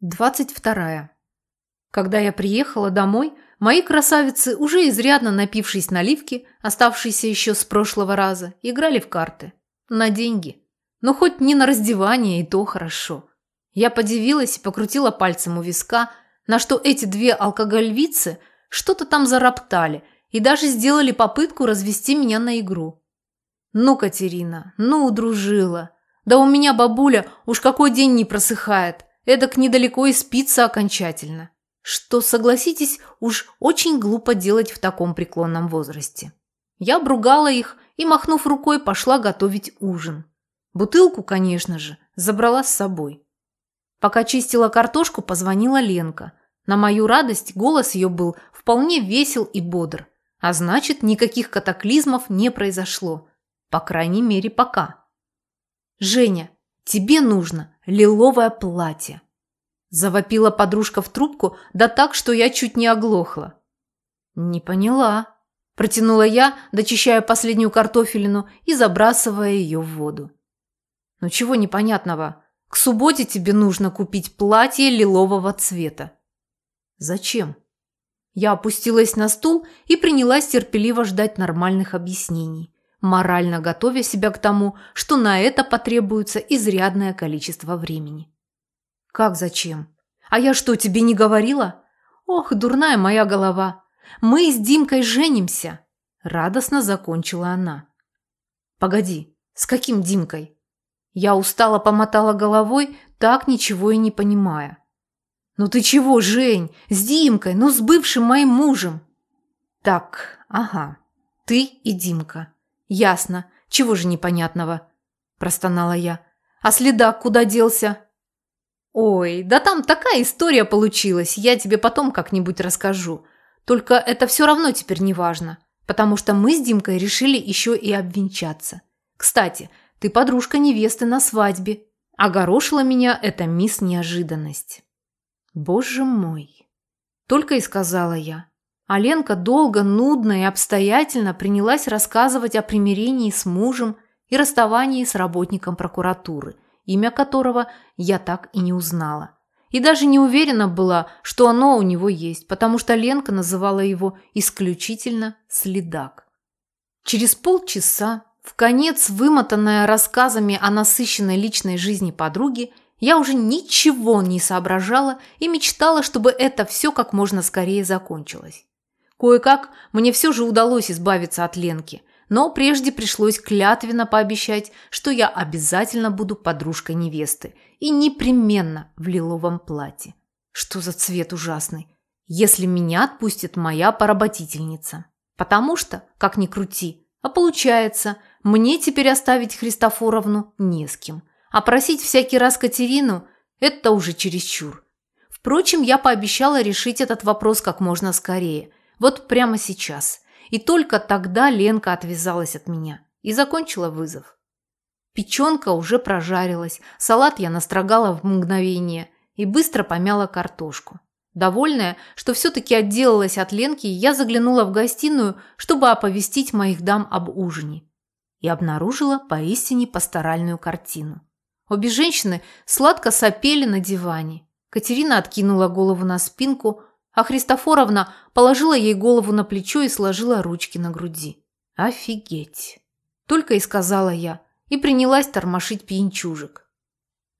двадцать вторая. Когда я приехала домой, мои красавицы, уже изрядно напившись наливки, оставшиеся еще с прошлого раза, играли в карты. На деньги. Но хоть не на раздевание, и то хорошо. Я подивилась и покрутила пальцем у виска, на что эти две алкогольвицы что-то там зароптали и даже сделали попытку развести меня на игру. Ну, Катерина, ну, удружила. Да у меня бабуля уж какой день не просыхает. Эдак недалеко и спится окончательно. Что, согласитесь, уж очень глупо делать в таком преклонном возрасте. Я обругала их и, махнув рукой, пошла готовить ужин. Бутылку, конечно же, забрала с собой. Пока чистила картошку, позвонила Ленка. На мою радость голос ее был вполне весел и бодр. А значит, никаких катаклизмов не произошло. По крайней мере, пока. «Женя, тебе нужно лиловое платье!» Завопила подружка в трубку, да так, что я чуть не оглохла. «Не поняла», – протянула я, дочищая последнюю картофелину и забрасывая ее в воду. «Ну чего непонятного? К субботе тебе нужно купить платье лилового цвета». «Зачем?» Я опустилась на стул и принялась терпеливо ждать нормальных объяснений морально готовя себя к тому, что на это потребуется изрядное количество времени. «Как зачем? А я что, тебе не говорила? Ох, дурная моя голова! Мы с Димкой женимся!» Радостно закончила она. «Погоди, с каким Димкой?» Я устало помотала головой, так ничего и не понимая. «Ну ты чего, Жень? С Димкой, ну с бывшим моим мужем!» «Так, ага, ты и Димка. «Ясно. Чего же непонятного?» – простонала я. «А следак куда делся?» «Ой, да там такая история получилась, я тебе потом как-нибудь расскажу. Только это все равно теперь не важно, потому что мы с Димкой решили еще и обвенчаться. Кстати, ты подружка невесты на свадьбе. Огорошила меня эта мисс Неожиданность». «Боже мой!» – только и сказала я. А Ленка долго, нудно и обстоятельно принялась рассказывать о примирении с мужем и расставании с работником прокуратуры, имя которого я так и не узнала. И даже не уверена была, что оно у него есть, потому что Ленка называла его исключительно «следак». Через полчаса, в конец вымотанная рассказами о насыщенной личной жизни подруги, я уже ничего не соображала и мечтала, чтобы это все как можно скорее закончилось. Кое-как мне все же удалось избавиться от Ленки, но прежде пришлось клятвенно пообещать, что я обязательно буду подружкой невесты и непременно в лиловом платье. Что за цвет ужасный, если меня отпустит моя поработительница. Потому что, как ни крути, а получается, мне теперь оставить Христофоровну не с кем. А просить всякий раз Катерину – это уже чересчур. Впрочем, я пообещала решить этот вопрос как можно скорее – вот прямо сейчас. И только тогда Ленка отвязалась от меня и закончила вызов. Печенка уже прожарилась, салат я настрогала в мгновение и быстро помяла картошку. Довольная, что все-таки отделалась от Ленки, я заглянула в гостиную, чтобы оповестить моих дам об ужине. И обнаружила поистине пасторальную картину. Обе женщины сладко сопели на диване. Катерина откинула голову на спинку, а Христофоровна положила ей голову на плечо и сложила ручки на груди. «Офигеть!» Только и сказала я, и принялась тормошить пьянчужек.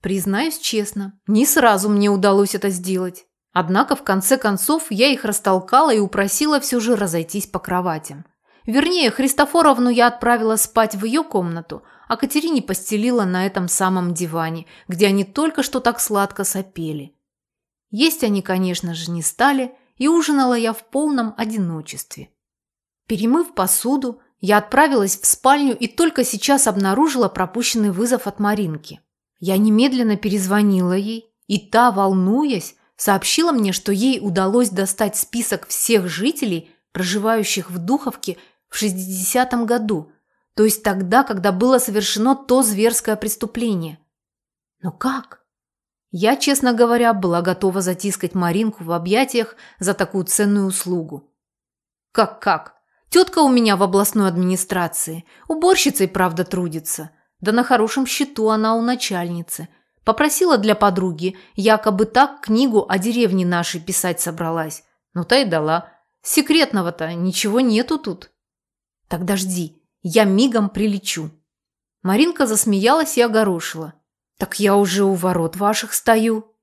Признаюсь честно, не сразу мне удалось это сделать. Однако, в конце концов, я их растолкала и упросила все же разойтись по кроватям. Вернее, Христофоровну я отправила спать в ее комнату, а Катерине постелила на этом самом диване, где они только что так сладко сопели. Есть они, конечно же, не стали, и ужинала я в полном одиночестве. Перемыв посуду, я отправилась в спальню и только сейчас обнаружила пропущенный вызов от Маринки. Я немедленно перезвонила ей, и та, волнуясь, сообщила мне, что ей удалось достать список всех жителей, проживающих в Духовке в 60-м году, то есть тогда, когда было совершено то зверское преступление. Но как? Я, честно говоря, была готова затискать Маринку в объятиях за такую ценную услугу. Как-как? Тетка у меня в областной администрации. Уборщицей, правда, трудится. Да на хорошем счету она у начальницы. Попросила для подруги, якобы так книгу о деревне нашей писать собралась. Ну, та и дала. Секретного-то ничего нету тут. Тогда жди, я мигом прилечу. Маринка засмеялась и огорошила. Так я уже у ворот ваших стою.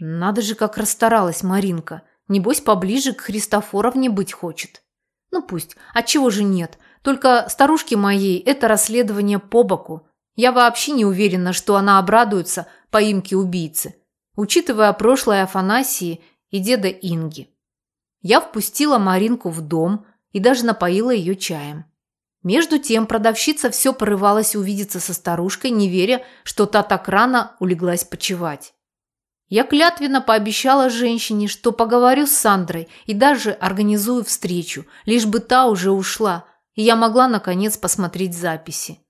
Надо же, как расстаралась Маринка. Небось, поближе к Христофоровне быть хочет. Ну пусть, а чего же нет? Только старушке моей это расследование по боку. Я вообще не уверена, что она обрадуется поимке убийцы, учитывая прошлое Афанасии и деда Инги. Я впустила Маринку в дом и даже напоила ее чаем. Между тем продавщица все порывалась увидеться со старушкой, не веря, что та так рано улеглась почевать. Я клятвенно пообещала женщине, что поговорю с Сандрой и даже организую встречу, лишь бы та уже ушла, и я могла, наконец, посмотреть записи.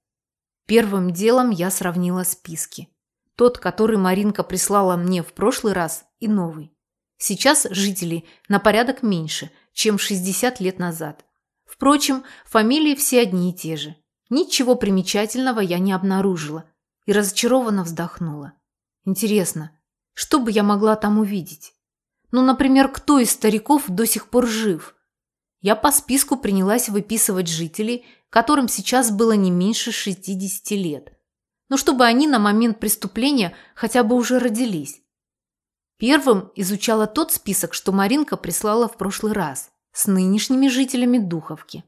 Первым делом я сравнила списки. Тот, который Маринка прислала мне в прошлый раз, и новый. Сейчас жителей на порядок меньше, чем 60 лет назад. Впрочем, фамилии все одни и те же. Ничего примечательного я не обнаружила и разочарованно вздохнула. Интересно, что бы я могла там увидеть? Ну, например, кто из стариков до сих пор жив? Я по списку принялась выписывать жителей, которым сейчас было не меньше 60 лет. Ну, чтобы они на момент преступления хотя бы уже родились. Первым изучала тот список, что Маринка прислала в прошлый раз, с нынешними жителями Духовки.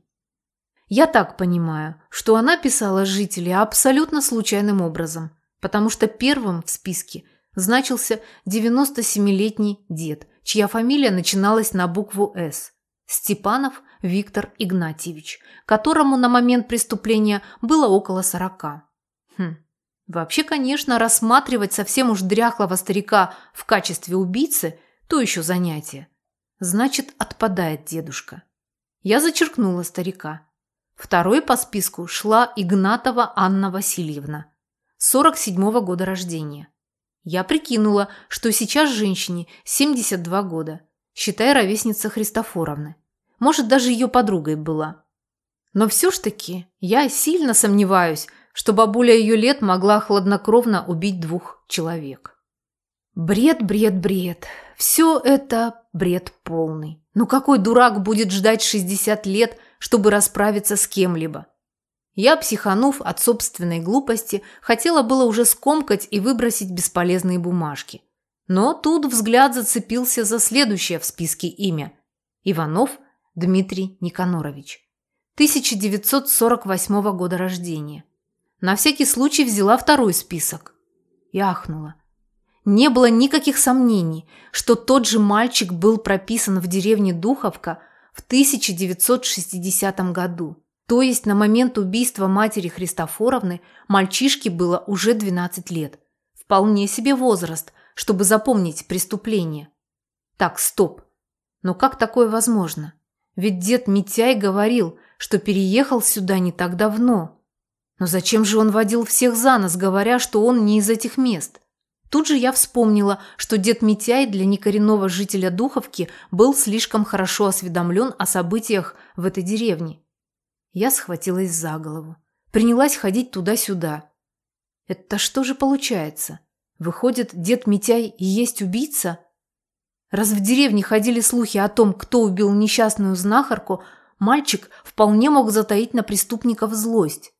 Я так понимаю, что она писала жителей абсолютно случайным образом, потому что первым в списке – значился 97-летний дед, чья фамилия начиналась на букву «С» – Степанов Виктор Игнатьевич, которому на момент преступления было около 40. Хм. Вообще, конечно, рассматривать совсем уж дряхлого старика в качестве убийцы – то еще занятие. Значит, отпадает дедушка. Я зачеркнула старика. Второй по списку шла Игнатова Анна Васильевна, 47-го года рождения. Я прикинула, что сейчас женщине 72 года, считая ровесница Христофоровны. Может, даже ее подругой была. Но все ж таки я сильно сомневаюсь, что бабуля ее лет могла хладнокровно убить двух человек. Бред, бред, бред. Все это бред полный. Ну какой дурак будет ждать 60 лет, чтобы расправиться с кем-либо? Я, психанув от собственной глупости, хотела было уже скомкать и выбросить бесполезные бумажки. Но тут взгляд зацепился за следующее в списке имя – Иванов Дмитрий Никанорович. 1948 года рождения. На всякий случай взяла второй список. И ахнула. Не было никаких сомнений, что тот же мальчик был прописан в деревне Духовка в 1960 году. То есть на момент убийства матери Христофоровны мальчишке было уже 12 лет. Вполне себе возраст, чтобы запомнить преступление. Так, стоп. Но как такое возможно? Ведь дед Митяй говорил, что переехал сюда не так давно. Но зачем же он водил всех за нос, говоря, что он не из этих мест? Тут же я вспомнила, что дед Митяй для некоренного жителя Духовки был слишком хорошо осведомлен о событиях в этой деревне. Я схватилась за голову. Принялась ходить туда-сюда. Это что же получается? Выходит, дед Митяй и есть убийца? Раз в деревне ходили слухи о том, кто убил несчастную знахарку, мальчик вполне мог затаить на преступников злость.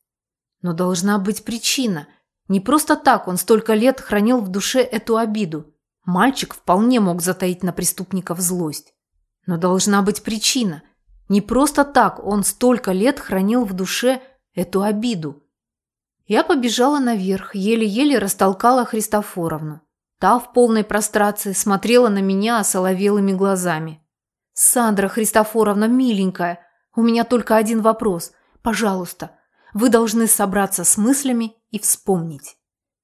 Но должна быть причина. Не просто так он столько лет хранил в душе эту обиду. Мальчик вполне мог затаить на преступников злость. Но должна быть причина. Не просто так он столько лет хранил в душе эту обиду. Я побежала наверх, еле-еле растолкала Христофоровну. Та в полной прострации смотрела на меня осоловелыми глазами. «Сандра Христофоровна, миленькая, у меня только один вопрос. Пожалуйста, вы должны собраться с мыслями и вспомнить».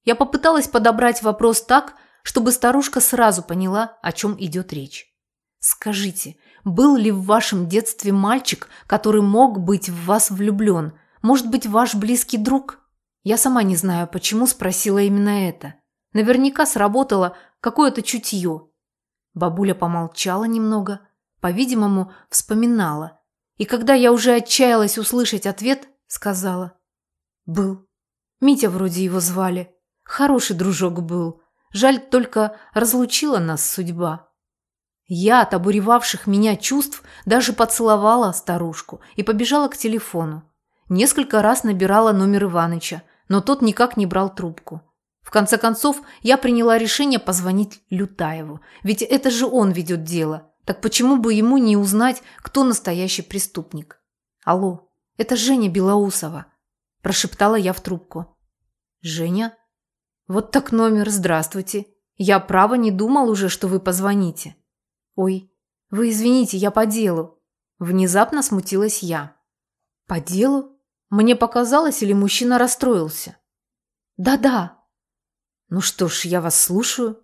Я попыталась подобрать вопрос так, чтобы старушка сразу поняла, о чем идет речь. «Скажите, был ли в вашем детстве мальчик, который мог быть в вас влюблен? Может быть, ваш близкий друг? Я сама не знаю, почему спросила именно это. Наверняка сработало какое-то чутье. Бабуля помолчала немного, по-видимому, вспоминала. И когда я уже отчаялась услышать ответ, сказала. «Был. Митя вроде его звали. Хороший дружок был. Жаль, только разлучила нас судьба. Я от обуревавших меня чувств даже поцеловала старушку и побежала к телефону. Несколько раз набирала номер Иваныча, но тот никак не брал трубку. В конце концов, я приняла решение позвонить Лютаеву, ведь это же он ведет дело. Так почему бы ему не узнать, кто настоящий преступник? Алло, это Женя Белоусова, прошептала я в трубку. Женя? Вот так номер, здравствуйте. Я право не думал уже, что вы позвоните. Ой, вы извините, я по делу. Внезапно смутилась я. По делу? Мне показалось, или мужчина расстроился? Да-да. Ну что ж, я вас слушаю.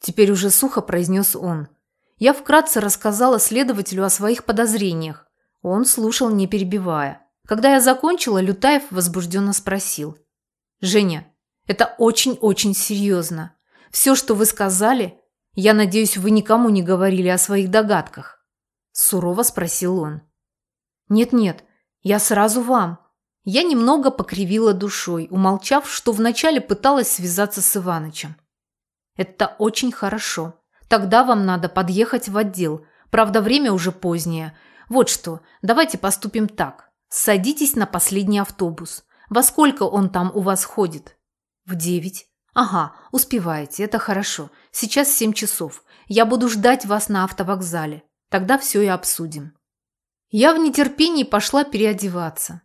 Теперь уже сухо произнес он. Я вкратце рассказала следователю о своих подозрениях. Он слушал, не перебивая. Когда я закончила, Лютаев возбужденно спросил. «Женя, это очень-очень серьезно. Все, что вы сказали, я надеюсь, вы никому не говорили о своих догадках?» Сурово спросил он. «Нет-нет, я сразу вам». Я немного покривила душой, умолчав, что вначале пыталась связаться с Иванычем. «Это очень хорошо. Тогда вам надо подъехать в отдел. Правда, время уже позднее. Вот что, давайте поступим так. Садитесь на последний автобус. Во сколько он там у вас ходит?» В девять. Ага, успеваете, это хорошо. Сейчас семь часов. Я буду ждать вас на автовокзале. Тогда все и обсудим. Я в нетерпении пошла переодеваться.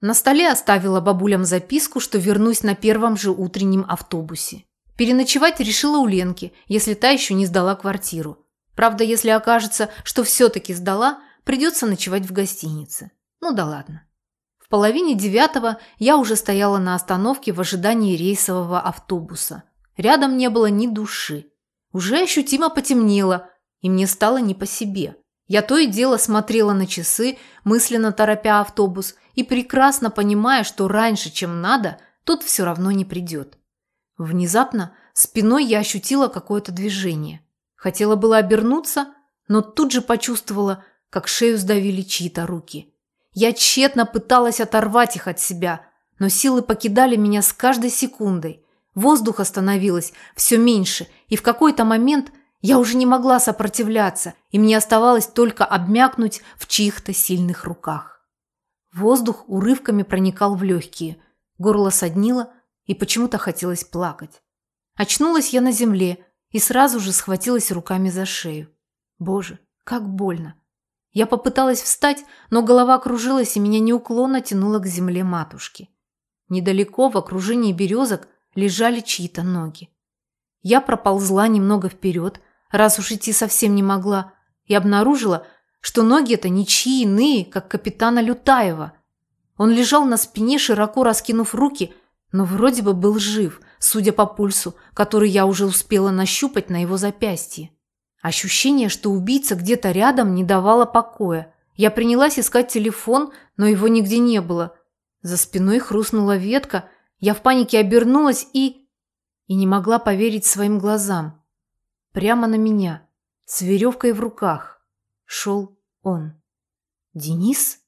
На столе оставила бабулям записку, что вернусь на первом же утреннем автобусе. Переночевать решила у Ленки, если та еще не сдала квартиру. Правда, если окажется, что все-таки сдала, придется ночевать в гостинице. Ну да ладно. В половине девятого я уже стояла на остановке в ожидании рейсового автобуса. Рядом не было ни души. Уже ощутимо потемнело, и мне стало не по себе. Я то и дело смотрела на часы, мысленно торопя автобус, и прекрасно понимая, что раньше, чем надо, тот все равно не придет. Внезапно спиной я ощутила какое-то движение. Хотела было обернуться, но тут же почувствовала, как шею сдавили чьи-то руки. Я тщетно пыталась оторвать их от себя, но силы покидали меня с каждой секундой. Воздуха становилось все меньше, и в какой-то момент я уже не могла сопротивляться, и мне оставалось только обмякнуть в чьих-то сильных руках. Воздух урывками проникал в легкие, горло соднило, и почему-то хотелось плакать. Очнулась я на земле и сразу же схватилась руками за шею. Боже, как больно! Я попыталась встать, но голова кружилась и меня неуклонно тянуло к земле матушки. Недалеко, в окружении березок, лежали чьи-то ноги. Я проползла немного вперед, раз уж идти совсем не могла, и обнаружила, что ноги это ничьи иные, как капитана Лютаева. Он лежал на спине, широко раскинув руки, но вроде бы был жив, судя по пульсу, который я уже успела нащупать на его запястье. Ощущение, что убийца где-то рядом, не давало покоя. Я принялась искать телефон, но его нигде не было. За спиной хрустнула ветка, я в панике обернулась и... И не могла поверить своим глазам. Прямо на меня, с веревкой в руках, шел он. «Денис?»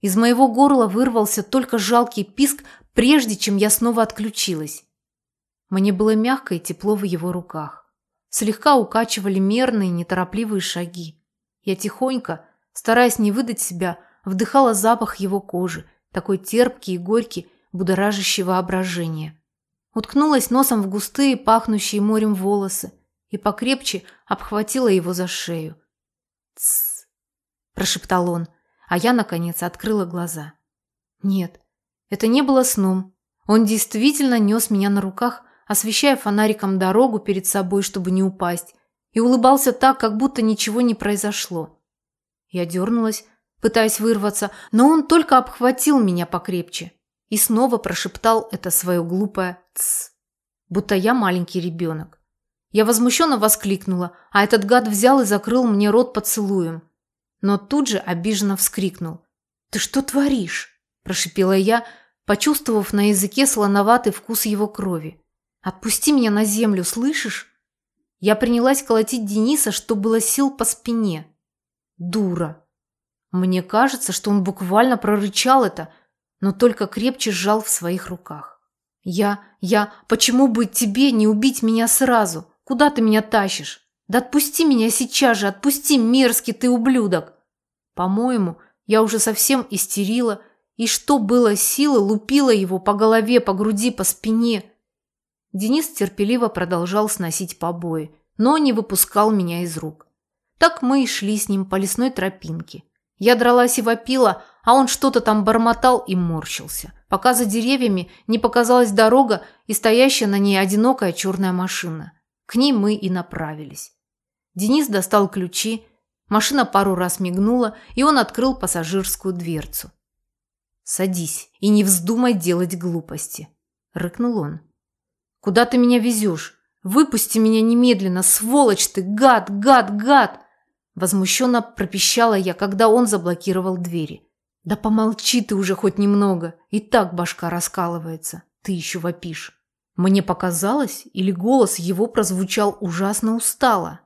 Из моего горла вырвался только жалкий писк, прежде чем я снова отключилась. Мне было мягко и тепло в его руках. Слегка укачивали мерные, неторопливые шаги. Я тихонько, стараясь не выдать себя, вдыхала запах его кожи, такой терпкий и горький, будоражащий воображение. Уткнулась носом в густые, пахнущие морем волосы и покрепче обхватила его за шею. «Тссс!» – прошептал он, а я, наконец, открыла глаза. Нет, это не было сном. Он действительно нес меня на руках, освещая фонариком дорогу перед собой, чтобы не упасть, и улыбался так, как будто ничего не произошло. Я дернулась, пытаясь вырваться, но он только обхватил меня покрепче и снова прошептал это свое глупое «тсс», будто я маленький ребенок. Я возмущенно воскликнула, а этот гад взял и закрыл мне рот поцелуем. Но тут же обиженно вскрикнул. «Ты что творишь?» – прошипела я, почувствовав на языке слоноватый вкус его крови. Отпусти меня на землю, слышишь? Я принялась колотить Дениса, что было сил по спине. Дура. Мне кажется, что он буквально прорычал это, но только крепче сжал в своих руках. Я, я, почему бы тебе не убить меня сразу? Куда ты меня тащишь? Да отпусти меня сейчас же, отпусти, мерзкий ты ублюдок. По-моему, я уже совсем истерила, и что было силы, лупила его по голове, по груди, по спине. Денис терпеливо продолжал сносить побои, но не выпускал меня из рук. Так мы и шли с ним по лесной тропинке. Я дралась и вопила, а он что-то там бормотал и морщился, пока за деревьями не показалась дорога и стоящая на ней одинокая черная машина. К ней мы и направились. Денис достал ключи, машина пару раз мигнула, и он открыл пассажирскую дверцу. «Садись и не вздумай делать глупости», – рыкнул он. «Куда ты меня везешь? Выпусти меня немедленно, сволочь ты, гад, гад, гад!» Возмущенно пропищала я, когда он заблокировал двери. «Да помолчи ты уже хоть немного, и так башка раскалывается, ты еще вопишь». Мне показалось, или голос его прозвучал ужасно устало.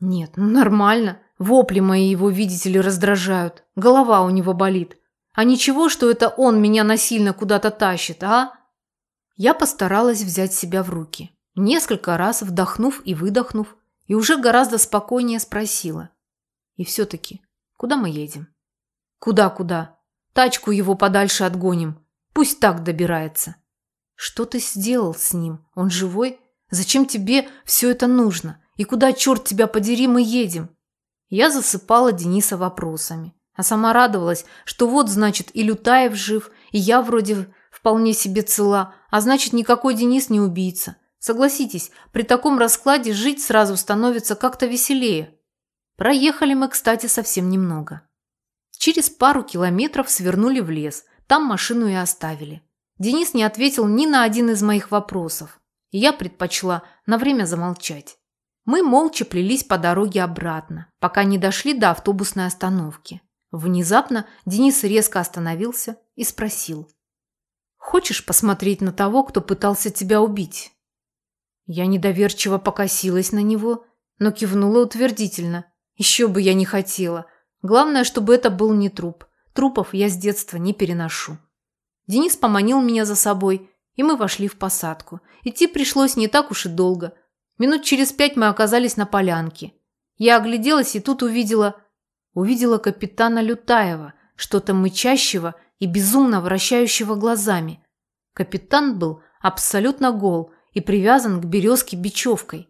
«Нет, ну нормально, вопли мои его, видите ли, раздражают, голова у него болит. А ничего, что это он меня насильно куда-то тащит, а?» Я постаралась взять себя в руки. Несколько раз вдохнув и выдохнув, и уже гораздо спокойнее спросила. И все-таки, куда мы едем? Куда-куда? Тачку его подальше отгоним. Пусть так добирается. Что ты сделал с ним? Он живой? Зачем тебе все это нужно? И куда, черт тебя подери, мы едем? Я засыпала Дениса вопросами, а сама радовалась, что вот, значит, и Лютаев жив, и я вроде вполне себе цела, а значит, никакой Денис не убийца. Согласитесь, при таком раскладе жить сразу становится как-то веселее. Проехали мы, кстати, совсем немного. Через пару километров свернули в лес, там машину и оставили. Денис не ответил ни на один из моих вопросов, и я предпочла на время замолчать. Мы молча плелись по дороге обратно, пока не дошли до автобусной остановки. Внезапно Денис резко остановился и спросил. «Хочешь посмотреть на того, кто пытался тебя убить?» Я недоверчиво покосилась на него, но кивнула утвердительно. Еще бы я не хотела. Главное, чтобы это был не труп. Трупов я с детства не переношу. Денис поманил меня за собой, и мы вошли в посадку. Идти пришлось не так уж и долго. Минут через пять мы оказались на полянке. Я огляделась и тут увидела... Увидела капитана Лютаева, что-то мычащего и безумно вращающего глазами. Капитан был абсолютно гол, и привязан к березке бечевкой.